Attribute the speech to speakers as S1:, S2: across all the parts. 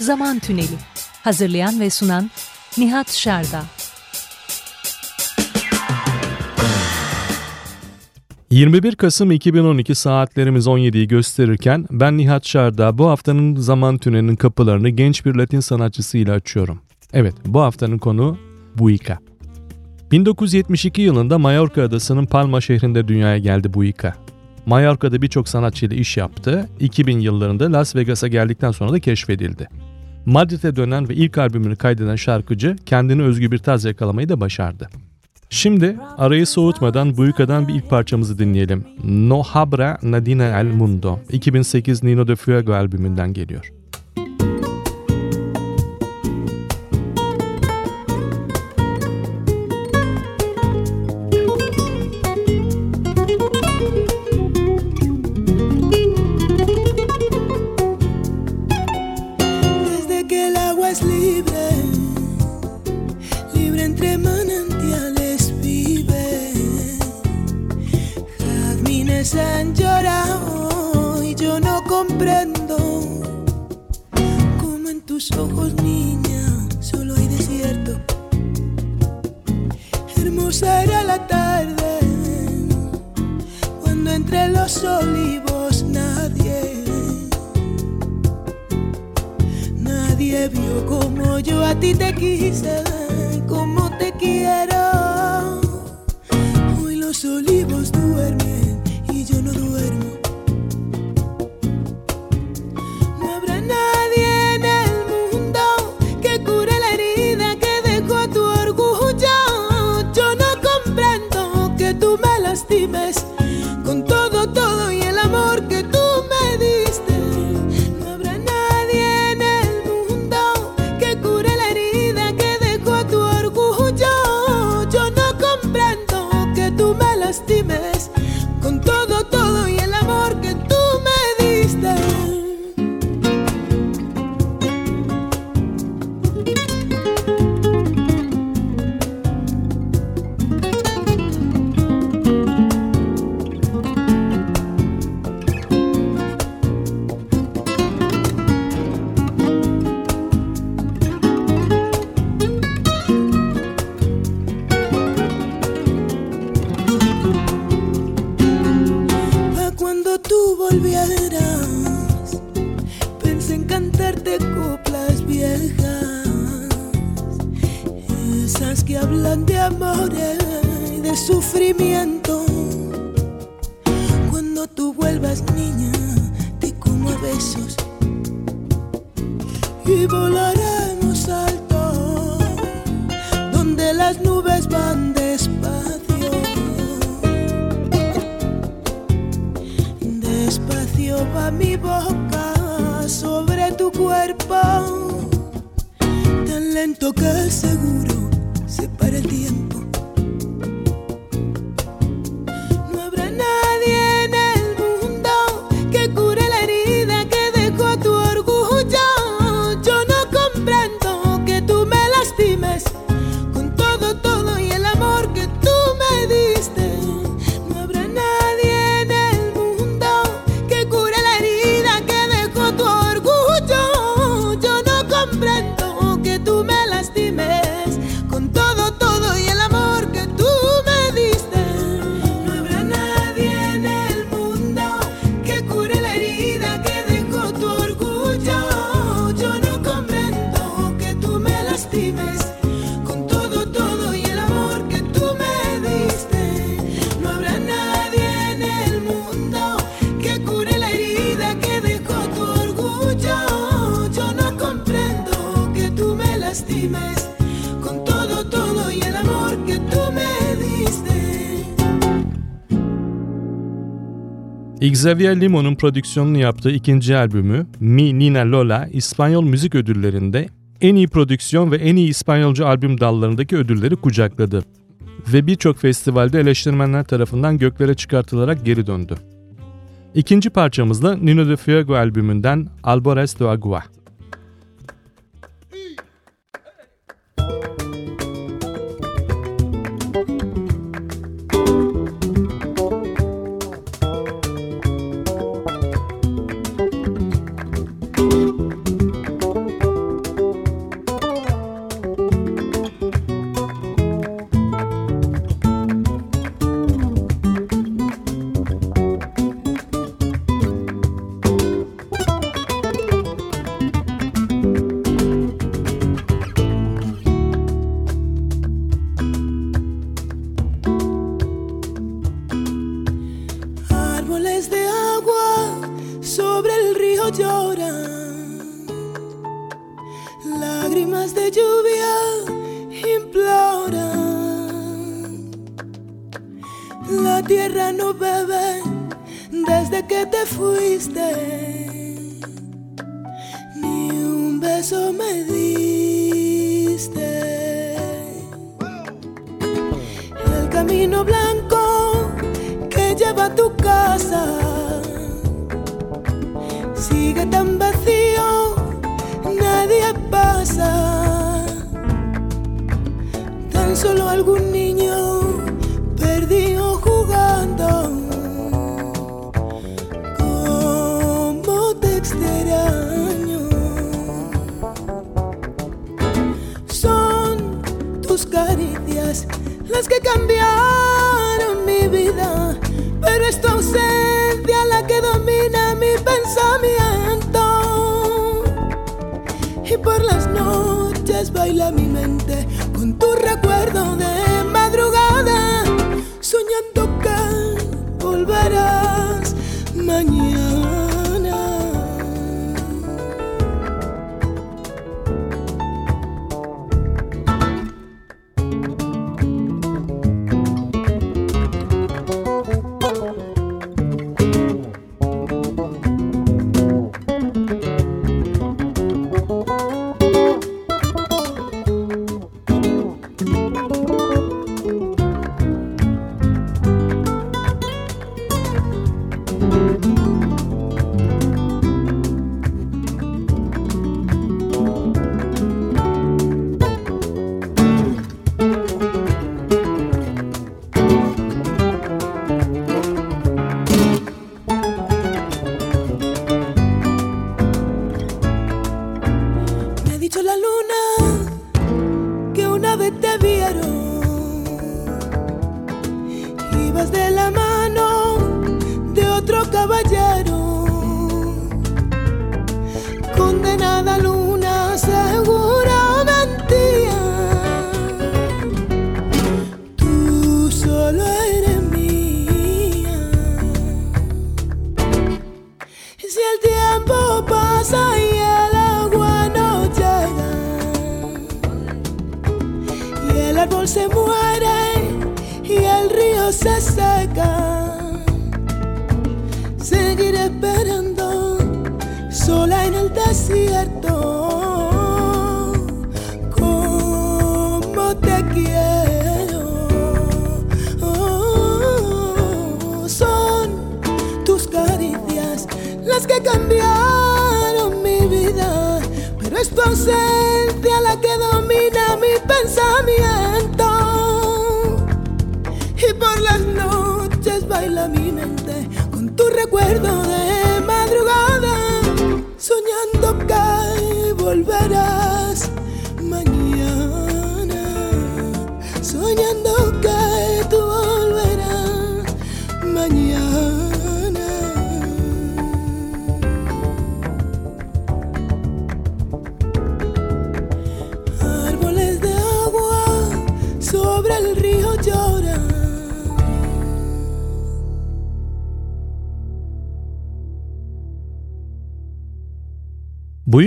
S1: Zaman Tüneli Hazırlayan ve sunan Nihat Şerda
S2: 21 Kasım 2012 saatlerimiz 17'yi gösterirken ben Nihat Şarda bu haftanın zaman tünelinin kapılarını genç bir Latin sanatçısıyla açıyorum. Evet bu haftanın konu Buika. 1972 yılında Mallorca adasının Palma şehrinde dünyaya geldi Buika. Mallorca'da birçok sanatçıyla iş yaptı. 2000 yıllarında Las Vegas'a geldikten sonra da keşfedildi. Madrid'e dönen ve ilk albümünü kaydeden şarkıcı kendine özgü bir tarz yakalamayı da başardı. Şimdi arayı soğutmadan Buika'dan bir ilk parçamızı dinleyelim. No Habra Nadina El Mundo 2008 Nino de Fuego albümünden geliyor. Xavier Limon'un prodüksiyonunu yaptığı ikinci albümü Mi Nina Lola İspanyol müzik ödüllerinde en iyi prodüksiyon ve en iyi İspanyolca albüm dallarındaki ödülleri kucakladı ve birçok festivalde eleştirmenler tarafından göklere çıkartılarak geri döndü. İkinci parçamızda Nino de Fuego albümünden Albores de Agua. Lágrimas de lluvia imploran. La tierra no bebe desde que te fuiste, ni un beso me diste. El camino blanco que lleva a tu casa sigue tan vacío, Tan solo algún niño perdido jugando. Como te extraño. Son tus caricias las que cambiaron mi vida, pero es tu ausencia la que domina mi pensamiento. Noches baila mi mente con tu recuerdo de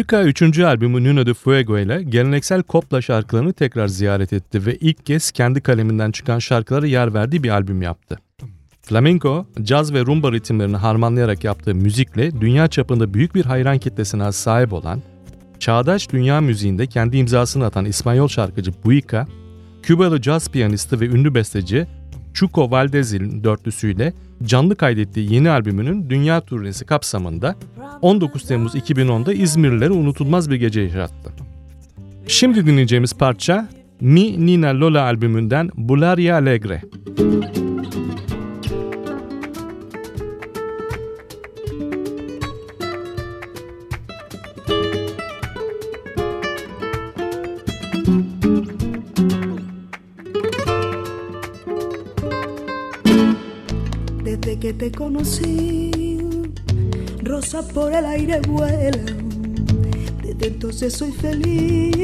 S3: Buyuka 3. albümü Nuno de Fuego ile geleneksel kopla şarkılarını tekrar ziyaret etti ve ilk kez kendi kaleminden çıkan şarkılara yer verdiği bir albüm yaptı. Flamenco, caz ve rumba ritimlerini harmanlayarak yaptığı müzikle dünya çapında büyük bir hayran kitlesine sahip olan, çağdaş dünya müziğinde kendi imzasını atan İspanyol şarkıcı Buika, Kübalı caz piyanisti ve ünlü besteci Chuco Valdez'in dörtlüsüyle canlı kaydettiği yeni albümünün dünya turnesi kapsamında 19 Temmuz 2010'da İzmirlilere unutulmaz bir gece yaşattı. Şimdi dinleyeceğimiz parça Mi Nina Lola albümünden Bularia Alegre.
S2: Desde te conocí, rosa por el aire vuelan. Desde entonces soy feliz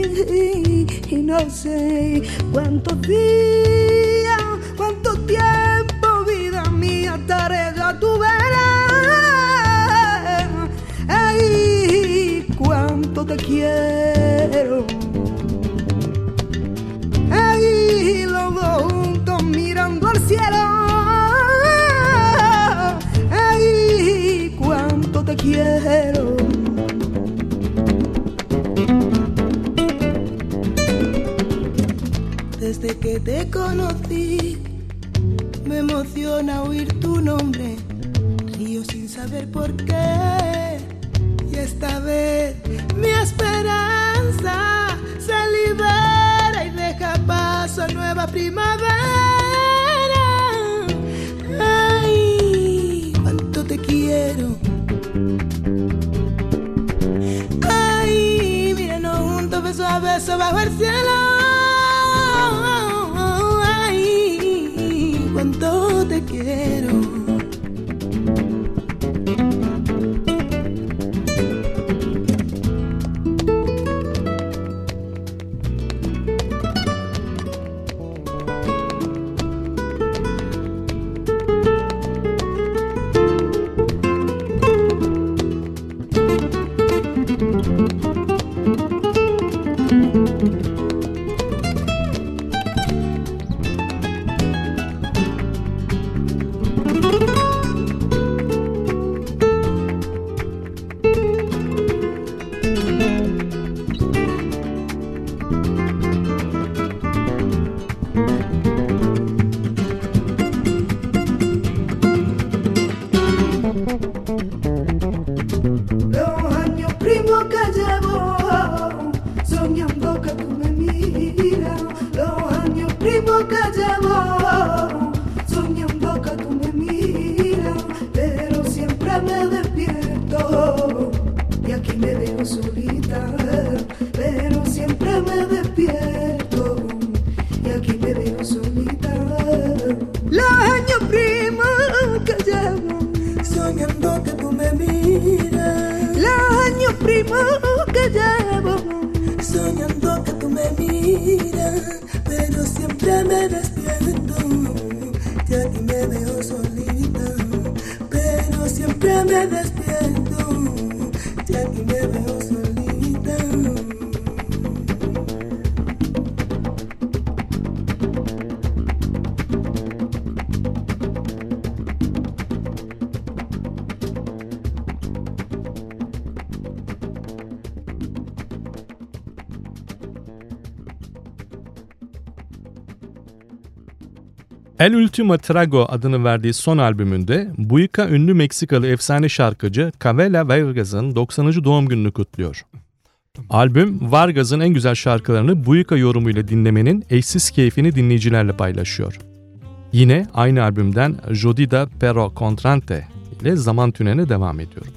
S2: y no sé cuántos días, cuánto tiempo, vida mía, estaré a tu vera. Ey, cuánto te quiero. Ahí los dos juntos mirando al cielo. Quiero. Desde que te conocí, me emociona oír tu nombre. Río sin saber por qué. Y esta vez mi esperanza se libera y deja paso a nueva primavera. Bajo el cielo.
S3: El Ultimo Trago adını verdiği son albümünde Buika ünlü Meksikalı efsane şarkıcı Cavela Vargas'ın 90. doğum gününü kutluyor. Albüm Vargas'ın en güzel şarkılarını Buika yorumuyla dinlemenin eşsiz keyfini dinleyicilerle paylaşıyor. Yine aynı albümden Jodida Pero Contrante ile zaman tünene devam ediyorum.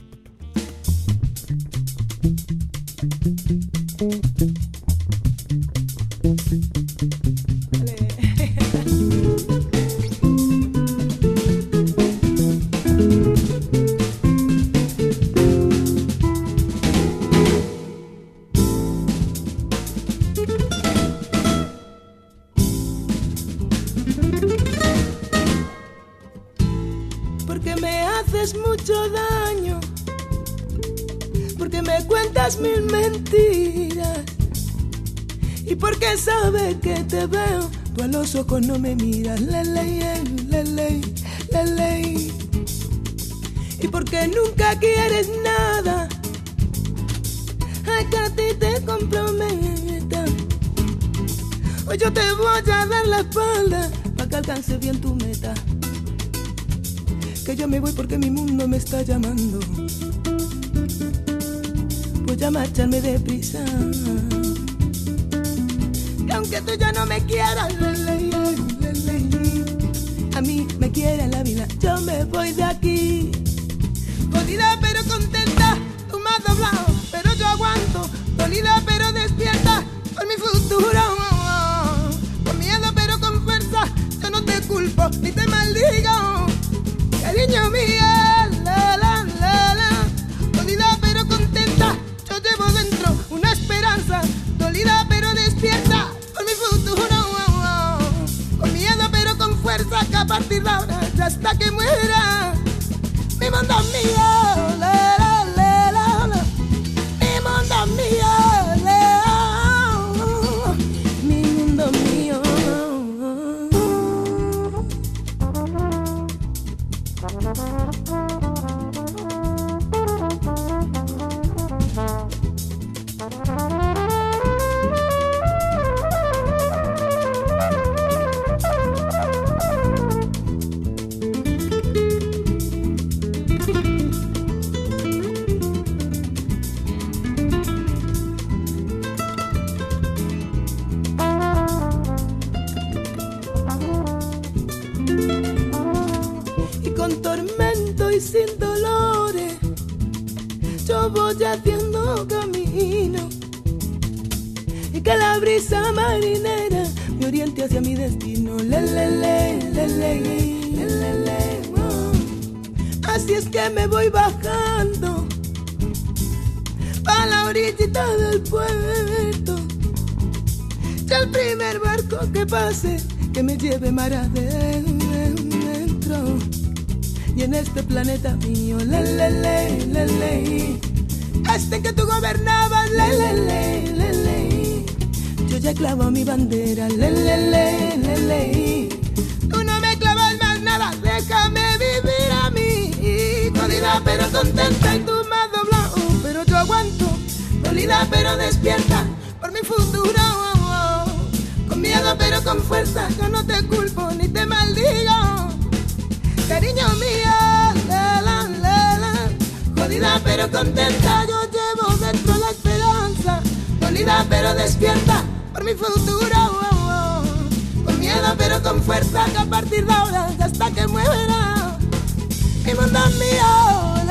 S2: Ojos no me miras, la ley, la ley, la ley, y porque nunca quieres nada, ay que a ti te comprometa, hoy yo te voy a dar la espalda para que alcance bien tu meta. Que yo me voy porque mi mundo me está llamando. Voy a marcharme deprisa. Que aunque tú ya no me quieras, lele, a mí me quiere la vida. Yo me voy de aquí. Dolida pero contenta, tú me has doblado, pero yo aguanto. Dolida pero despierta por mi futuro. Con miedo pero con fuerza, yo no te culpo ni te maldigo cariño mía, partir de ahora, hasta que muera, mi mundo mío, lleve mar adentro. Y en este planeta mío, le, le, le, le, este que tú gobernabas, le, le, le. Yo ya clavo mi bandera, le, le, le. Tú no me clavas más nada, déjame vivir a mí. Dolida pero contenta y tú me has doblado, pero yo aguanto. Dolida pero despierta por mi futuro. Miedo pero con fuerza, yo no te culpo ni te maldigo. Cariño mío, la, la, la, la. jodida pero contenta, yo llevo dentro la esperanza. Dolida pero despierta por mi futuro. Con miedo pero con fuerza, que a partir de ahora hasta que muera. Mi mundo mío,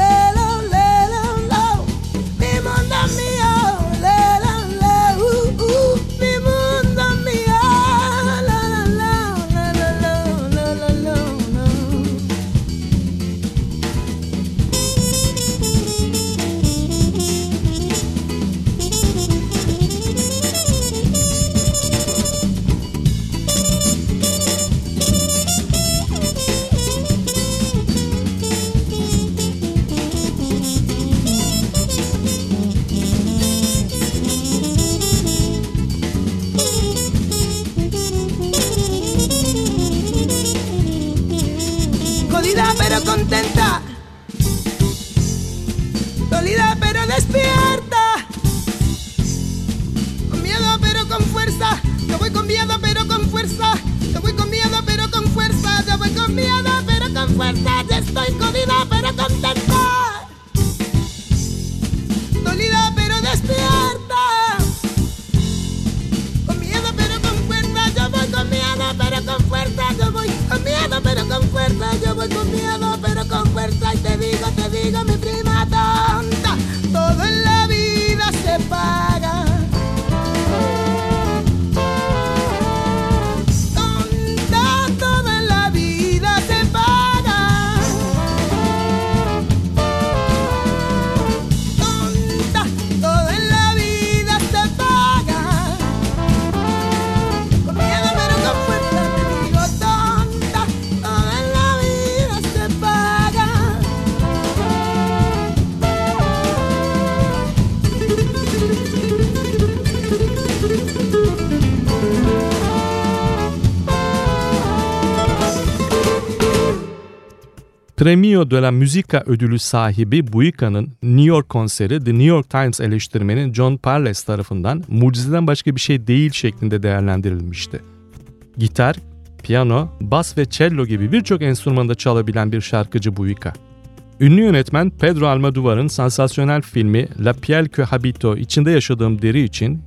S3: Premio de la Musica ödülü sahibi Buika'nın New York konseri The New York Times eleştirmeni John Parles tarafından mucizeden başka bir şey değil şeklinde değerlendirilmişti. Gitar, piyano, bas ve cello gibi birçok enstrümanda çalabilen bir şarkıcı Buika. Ünlü yönetmen Pedro Almodovar'ın sansasyonel filmi La Piel que Habito içinde yaşadığım deri için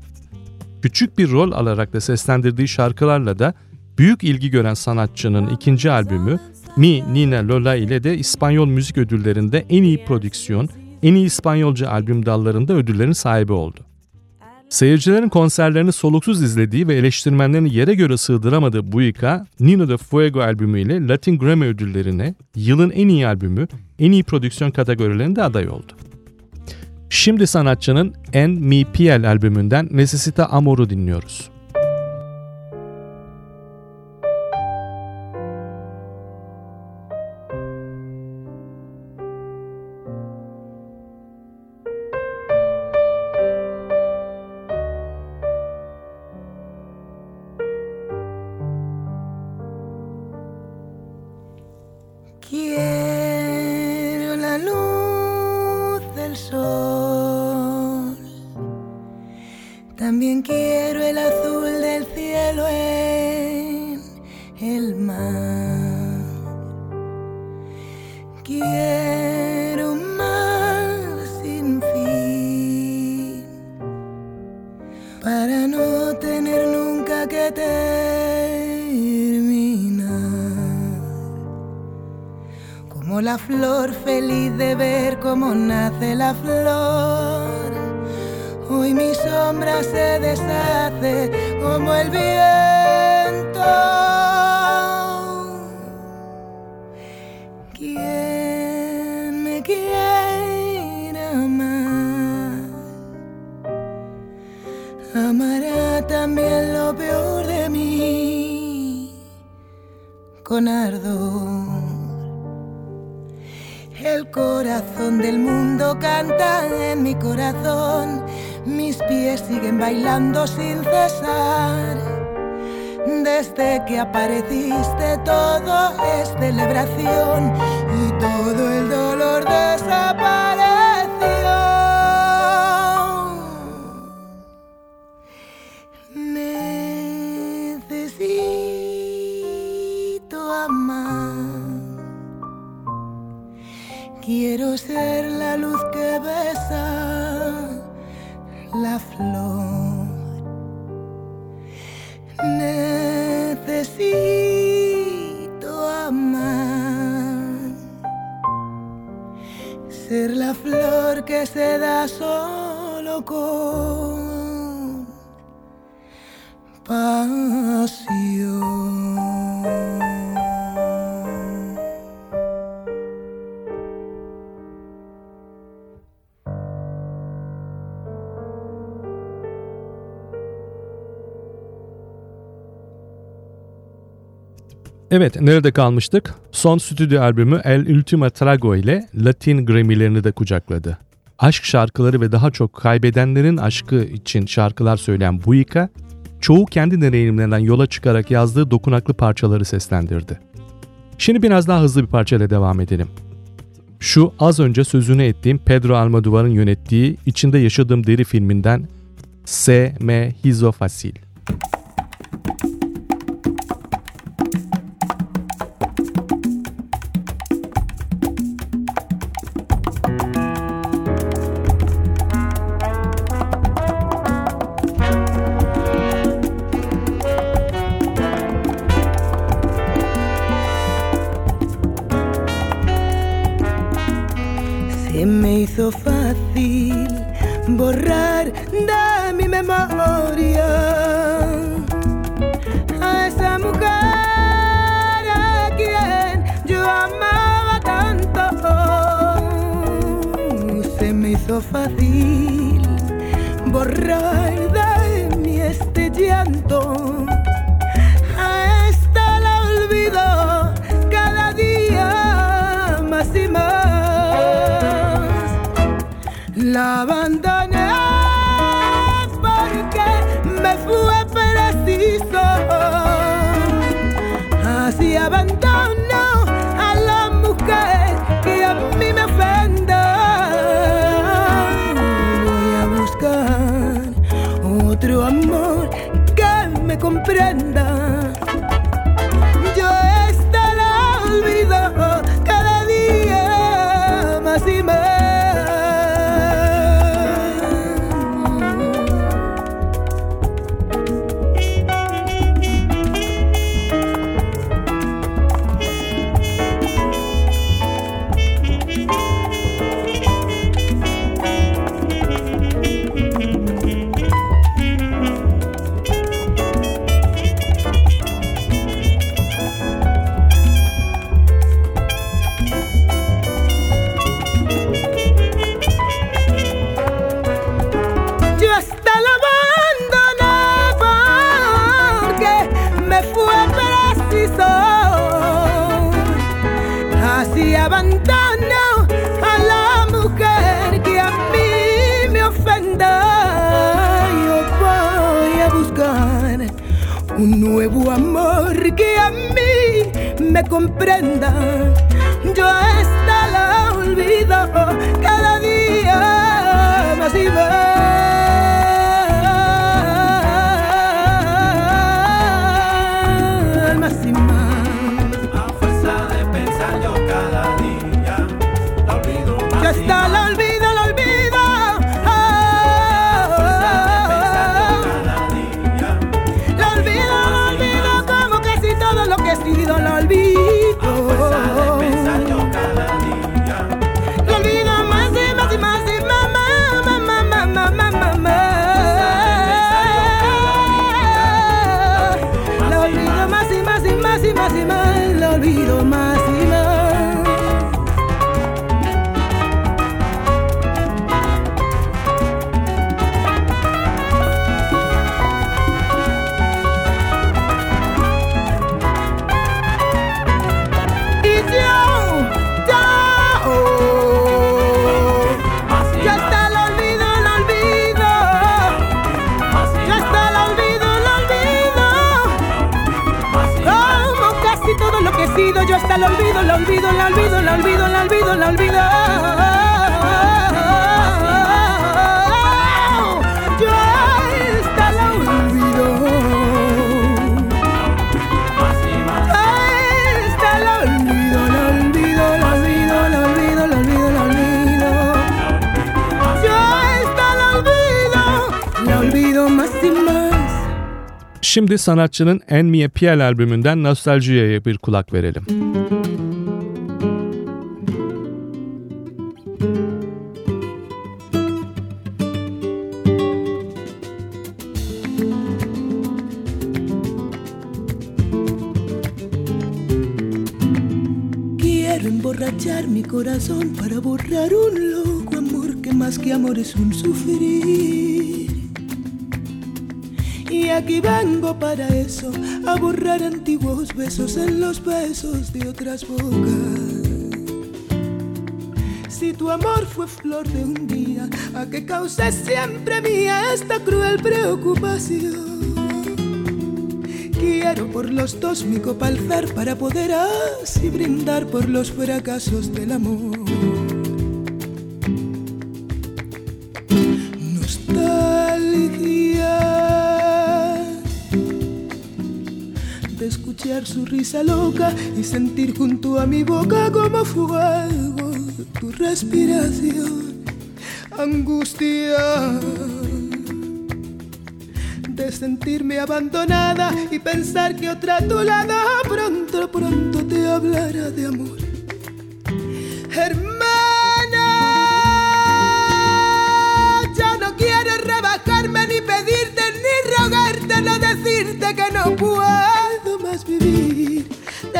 S3: küçük bir rol alarak da seslendirdiği şarkılarla da büyük ilgi gören sanatçının ikinci albümü Mi Nina Lola ile de İspanyol müzik ödüllerinde en iyi prodüksiyon, en iyi İspanyolca albüm dallarında ödüllerin sahibi oldu. Seyircilerin konserlerini soluksuz izlediği ve eleştirmenlerini yere göre sığdıramadığı Buika, Nino de Fuego albümüyle Latin Grammy ödüllerine yılın en iyi albümü, en iyi prodüksiyon kategorilerinde aday oldu. Şimdi sanatçının En Mi Piel albümünden Necesita Amor'u dinliyoruz.
S2: La flor feliz de ver cómo nace la flor. Hoy mi sombra se deshace como el viento. ¿Quién me quiere amar? Amará también lo peor de mí con ardor. Corazón del mundo canta en mi corazón, mis pies siguen bailando sin cesar. Desde que apareciste todo es celebración y todo el dolor desapareció. Flor. Necesito amar. Ser la flor que se da solo con
S3: Evet, nerede kalmıştık? Son stüdyo albümü El Ultima Trago ile Latin Grammy'lerini de kucakladı. Aşk şarkıları ve daha çok kaybedenlerin aşkı için şarkılar söyleyen Buika, çoğu kendi deneyimlerinden yola çıkarak yazdığı dokunaklı parçaları seslendirdi. Şimdi biraz daha hızlı bir parçayla devam edelim. Şu az önce sözünü ettiğim Pedro Almodovar'ın yönettiği İçinde Yaşadığım Deri filminden Se Me Hizo Facil.
S2: Se borrar de mi memoria a esa mujer a quien yo amaba tanto. Se me hizo fácil borrar de mi este llanto. A esta la olvido cada día más y más. La comprenda. Yo esta la olvido cada día más y más,
S3: Şimdi sanatçının En Mie Piel albümünden Nostaljia'ya bir kulak verelim.
S2: Quiero para eso, a borrar antiguos besos en los besos de otras bocas. Si tu amor fue flor de un día, a que cause siempre mía esta cruel preocupación. Quiero por los dos mi copa alzar para poder así brindar por los fracasos del amor. Su risa loca y sentir junto a mi boca como fuego tu respiración, angustia de sentirme abandonada y pensar que otra a tu lado pronto, pronto te hablará de amor. Hermana, ya no quiero rebajarme ni pedirte ni rogarte, no decirte que no puedo.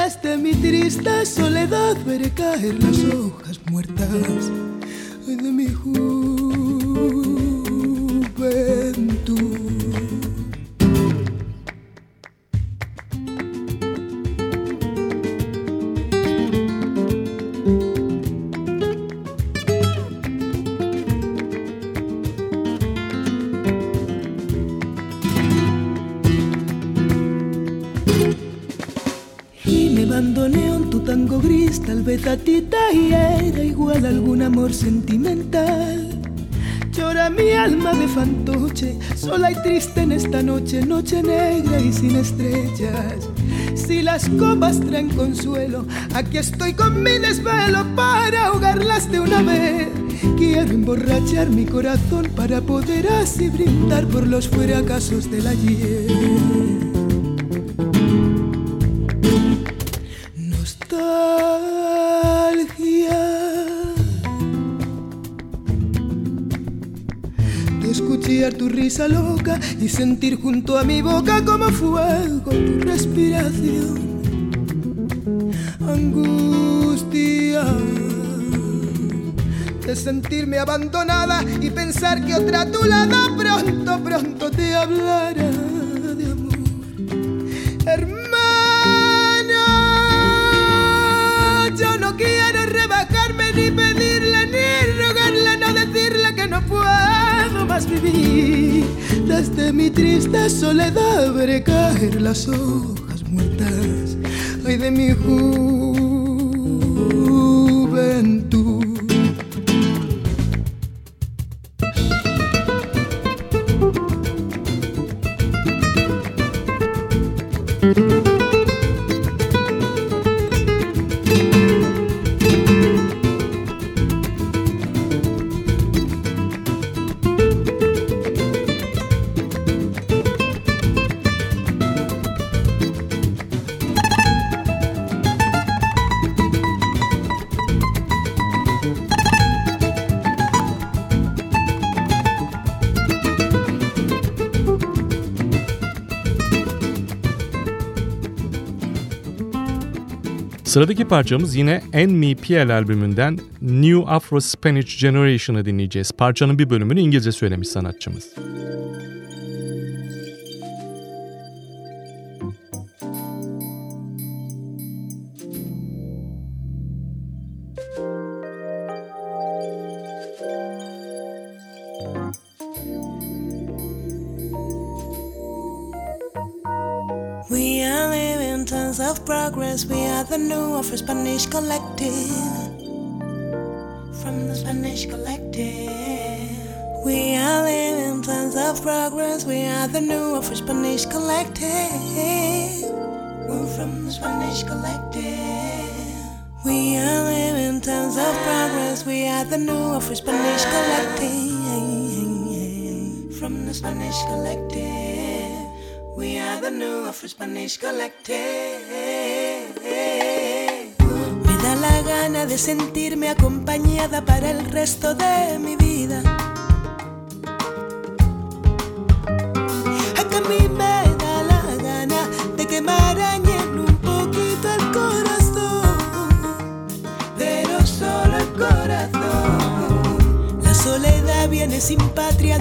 S2: Desde mi triste soledad veré caer las hojas muertas de mi juventud. Tal vez a ti te era igual algún amor sentimental. Llora mi alma de fantoche, sola y triste en esta noche, noche negra y sin estrellas. Si las copas traen consuelo, aquí estoy con mi desvelo para ahogarlas de una vez. Quiero emborrachar mi corazón para poder así brindar por los fracasos del ayer. Loca y sentir junto a mi boca como fuego tu respiración. Angustia de sentirme abandonada y pensar que otra a tu lado pronto, pronto te hablará de amor. Hermana, yo no quiero rebajarme ni pedirle más vivir. Desde mi triste soledad veré caer las hojas muertas. Ay de mi juventud.
S3: Sıradaki parçamız yine NMPL albümünden New Afro Spanish Generation'ı dinleyeceğiz. Parçanın bir bölümünü İngilizce söylemiş sanatçımız.
S2: of progress. We are the new of Spanish collective. From the Spanish collective. We are living times of progress. We are the new of Spanish collective. We're from the Spanish collective. We are living times of progress. We are the new of Spanish collective. From the Spanish collective. We are the new Afro Spanish Collective. de sentirme acompañada para el resto de mi vida. A que a mí me da la gana de que me arañen un poquito el corazón, pero solo el corazón. La soledad viene sin patria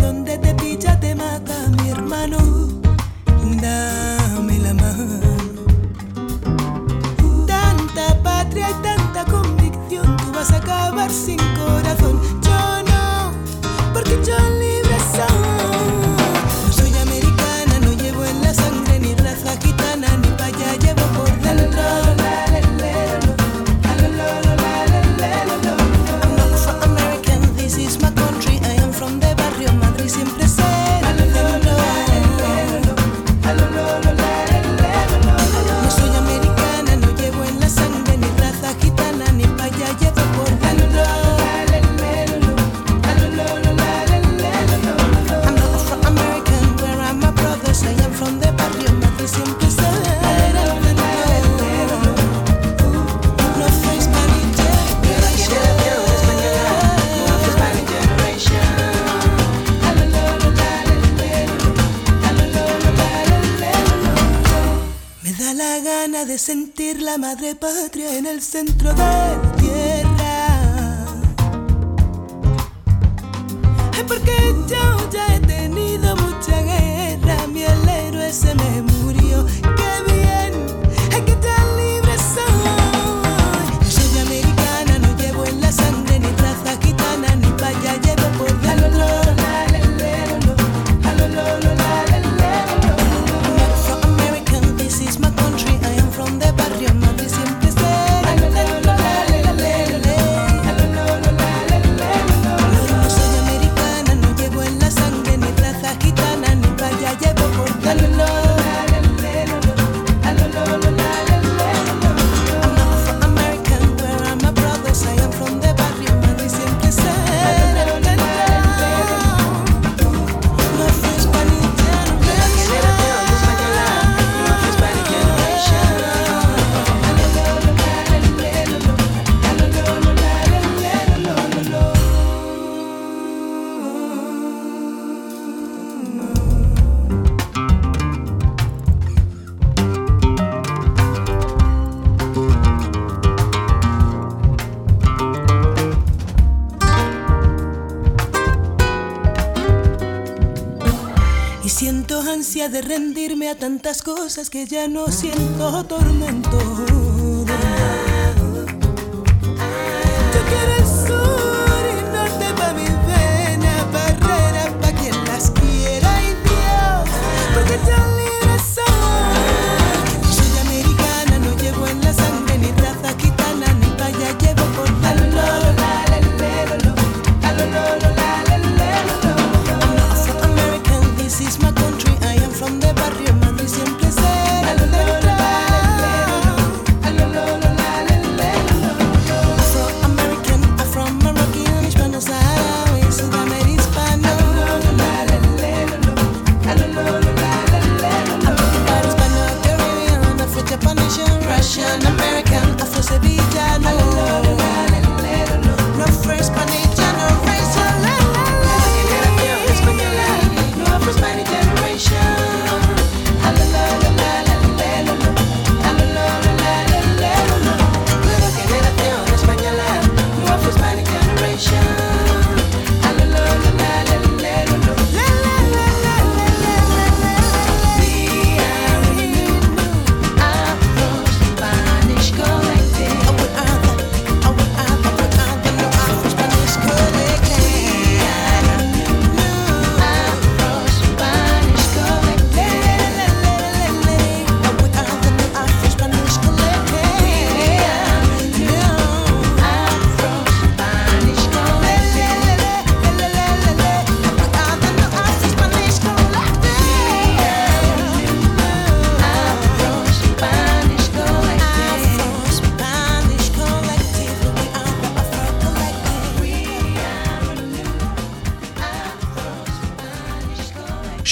S2: siento ansia de rendirme a tantas cosas que ya no siento tormento.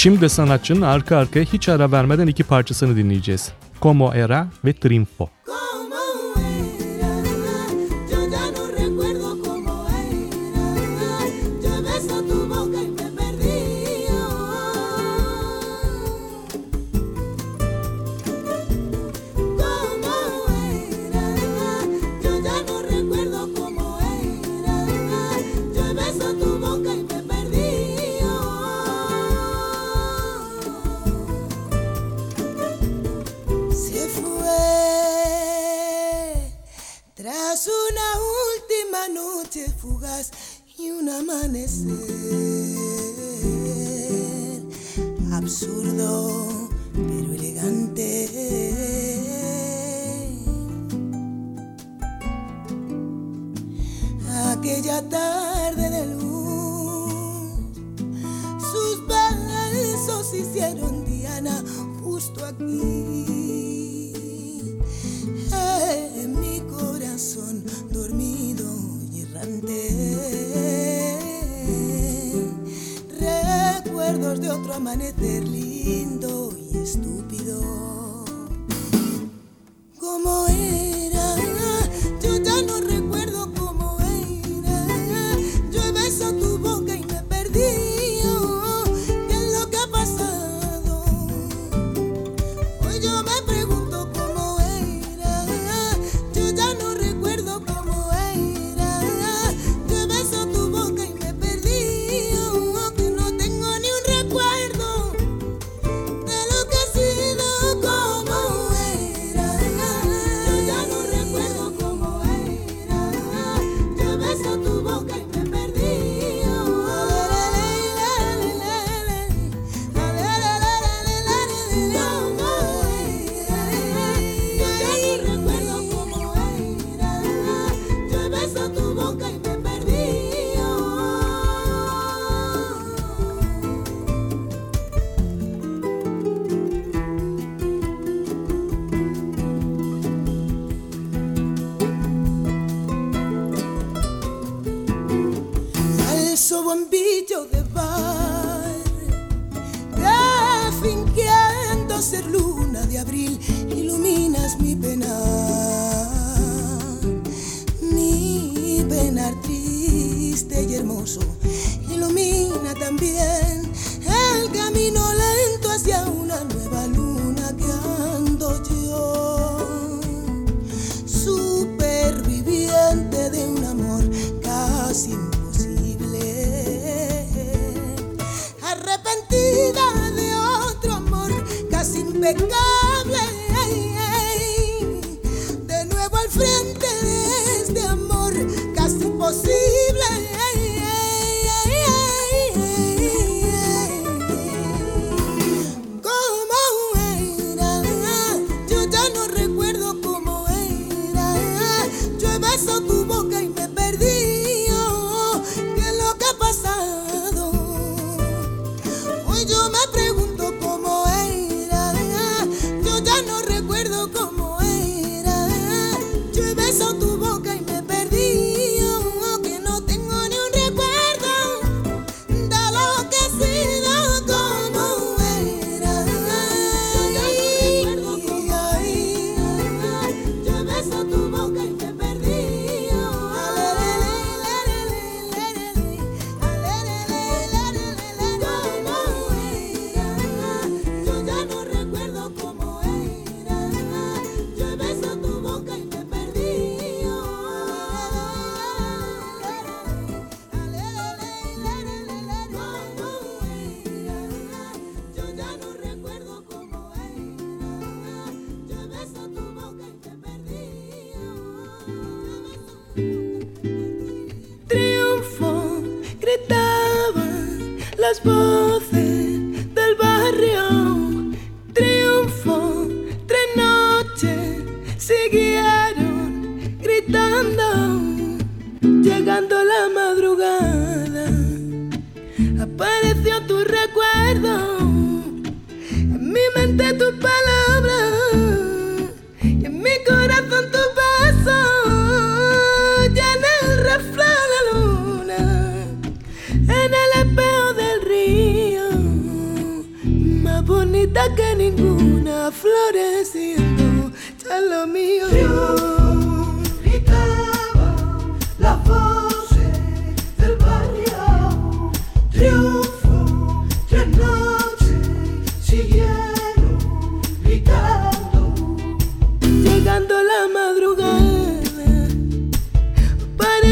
S2: Şimdi sanatçının arka arkaya hiç ara vermeden iki parçasını dinleyeceğiz. Como Era ve Triunfo.
S4: Absurdo. de otro amanecer
S2: lindo y estúpido.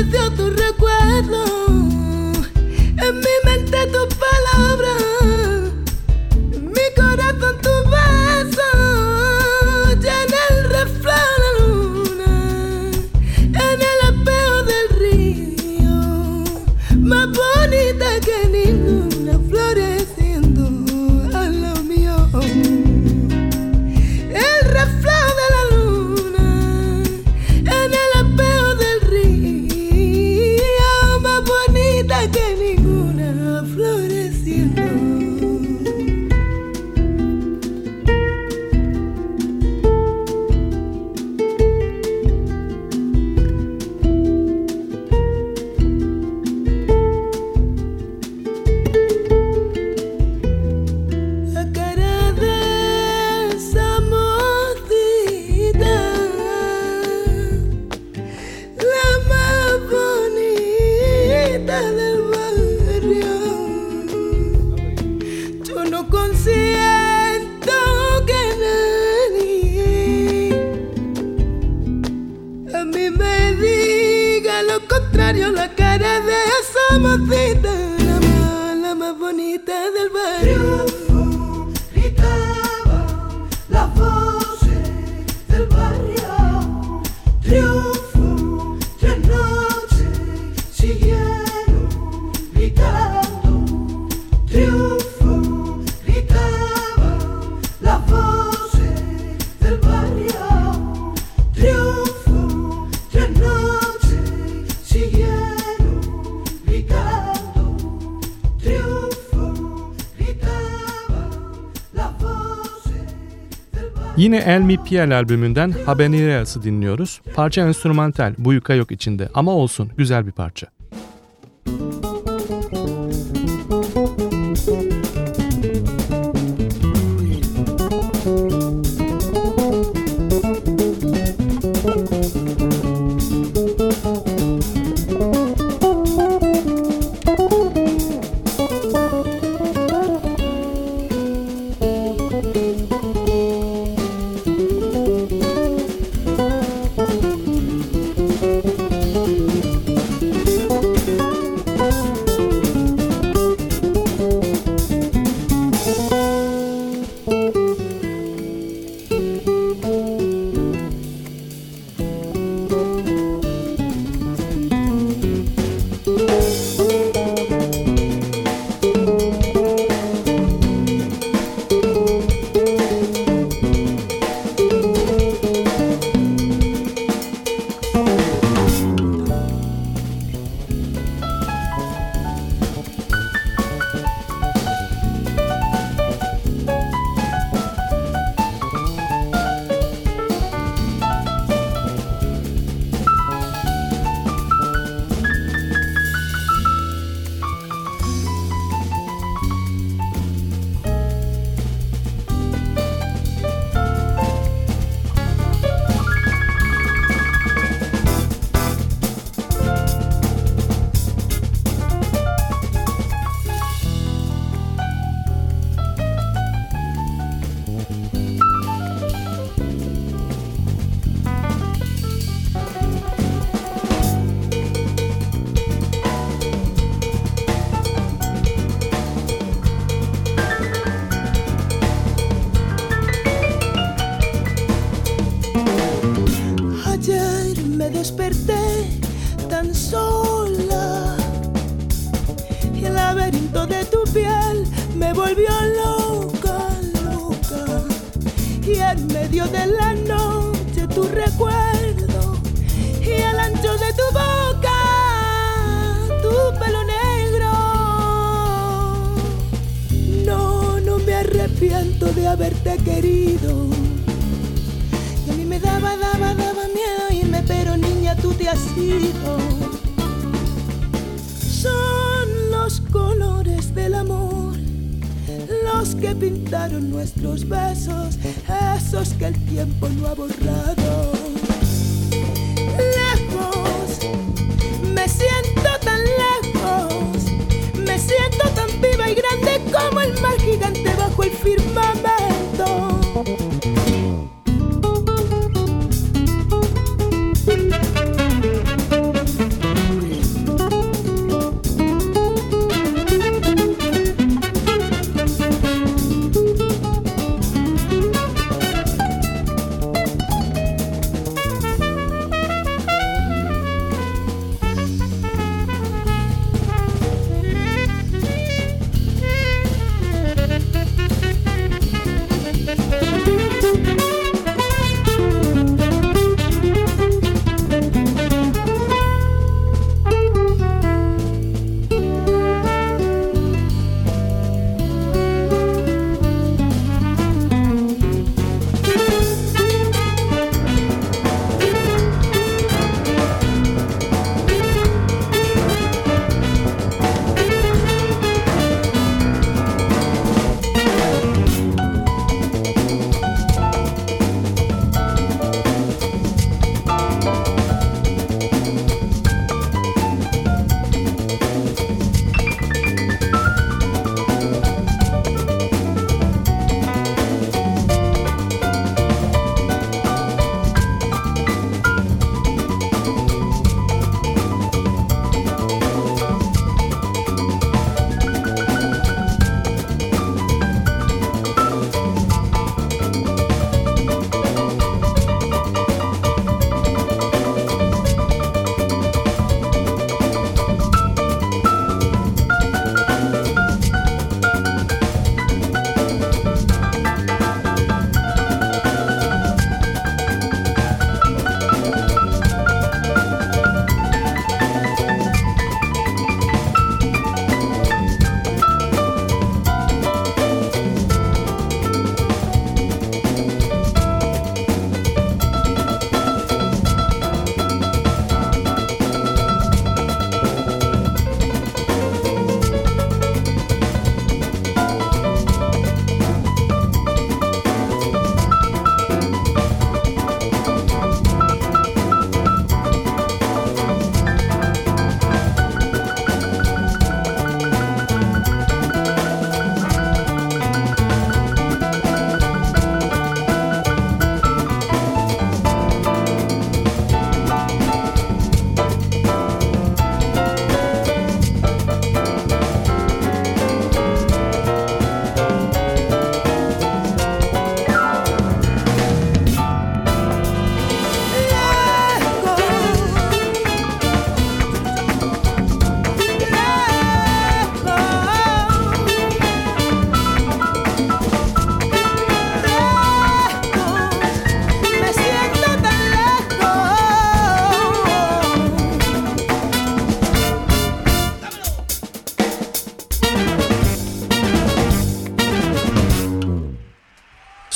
S2: deseo tu recuerdo.
S3: Yine El Mi Piel albümünden Habaneras'ı dinliyoruz. Parça enstrümantal, bu yuka yok içinde ama olsun güzel bir parça.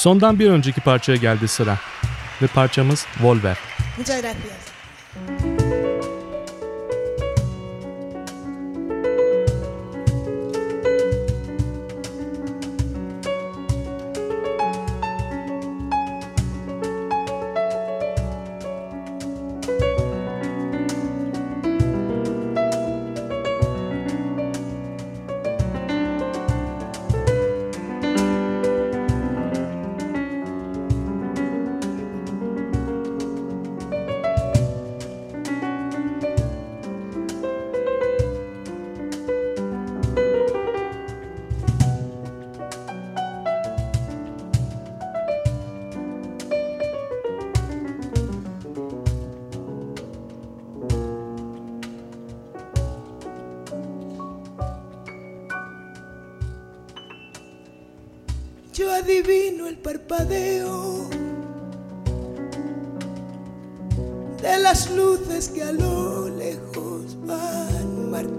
S3: Sondan bir önceki parçaya geldi sıra. Ve parçamız Volver.
S2: Muchas gracias.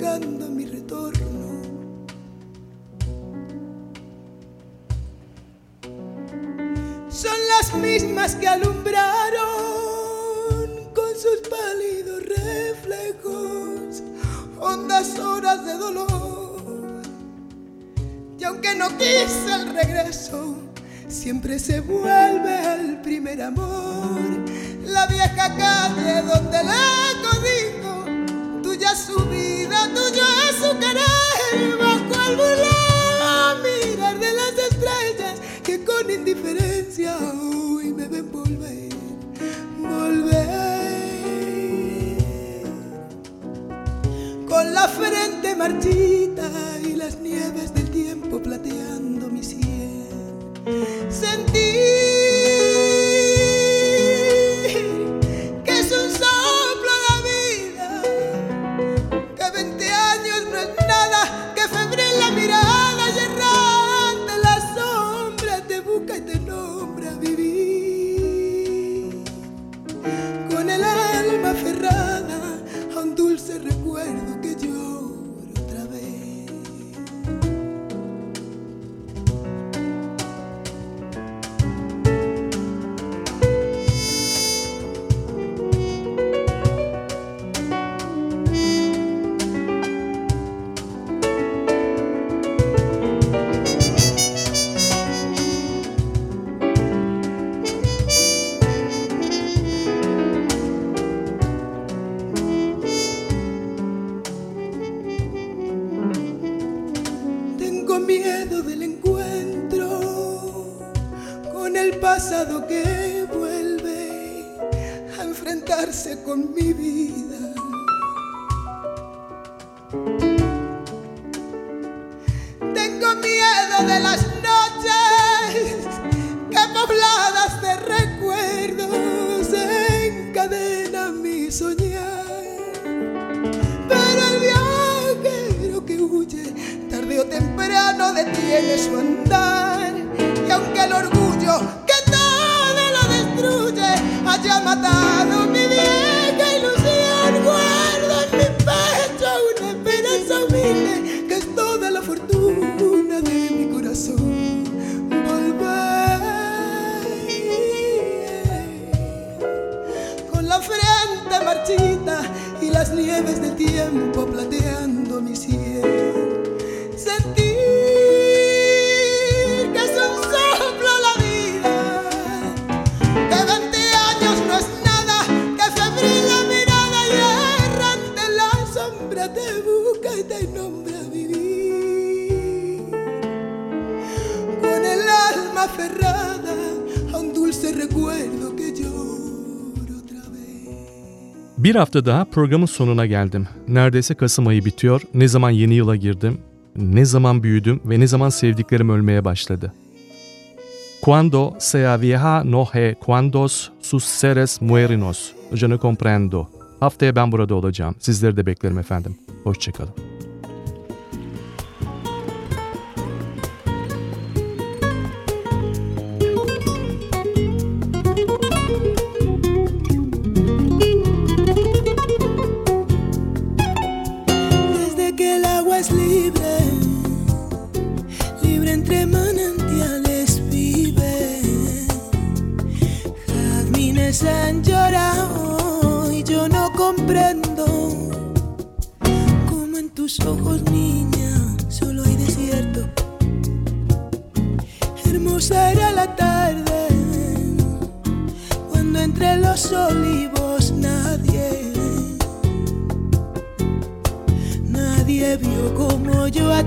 S2: buscando mi retorno. Son las mismas que alumbraron con sus pálidos reflejos hondas horas de dolor. Y aunque no quise el regreso, siempre se vuelve al primer amor, la vieja calle donde la codigo, tú ya subí tuyo es su querer bajo el burla mirar de las estrellas que con indiferencia hoy me ven volver volver. Con la frente marchita y las nieves del tiempo plateando mi sien. Sentir con el pasado que vuelve a enfrentarse con mi vida. Tengo miedo de las noches que pobladas de recuerdos encadenan mi soñar. Pero el viajero que huye tarde o temprano detiene su andar y aunque el orgullo te han.
S3: Bir hafta daha programın sonuna geldim. Neredeyse Kasım ayı bitiyor, ne zaman yeni yıla girdim, ne zaman büyüdüm ve ne zaman sevdiklerim ölmeye başladı. Cuando se avieja noje cuandos sus seres muerinos. Je ne comprendo. Haftaya ben burada olacağım. Sizleri de beklerim efendim. Hoşçakalın.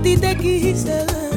S2: ti te quise.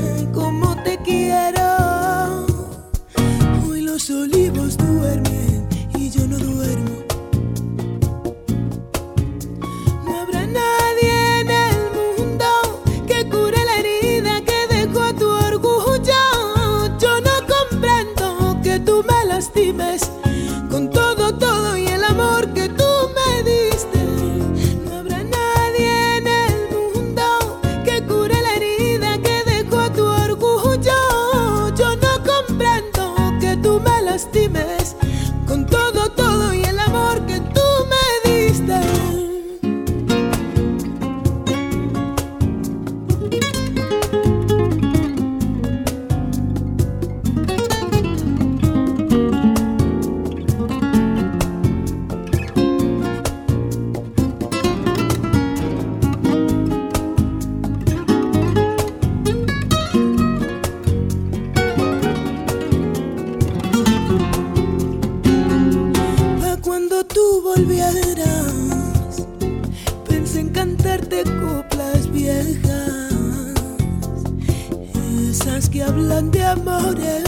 S2: hablan de amores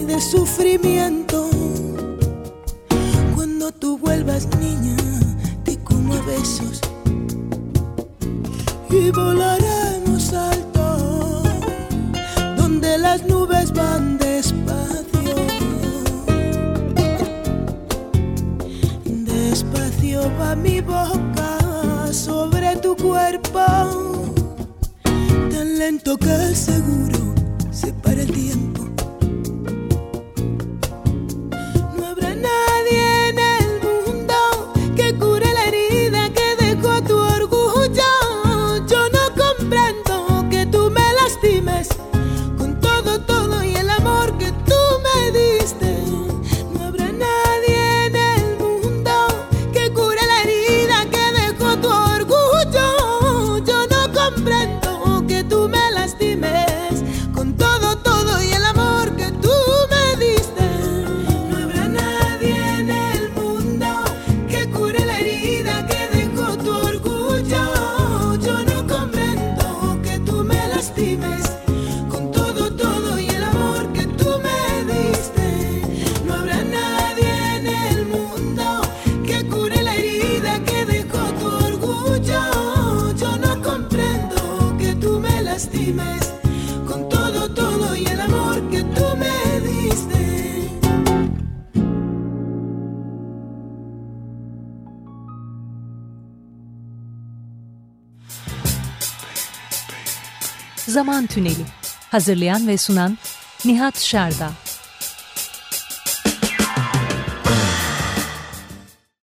S2: y de sufrimiento. Cuando tú vuelvas niña, te como a besos y volaremos alto donde las nubes van despacio. Despacio va mi boca sobre tu cuerpo, tan lento que seguro para ti.
S1: Zaman Tüneli. Hazırlayan ve sunan Nihat Şerda.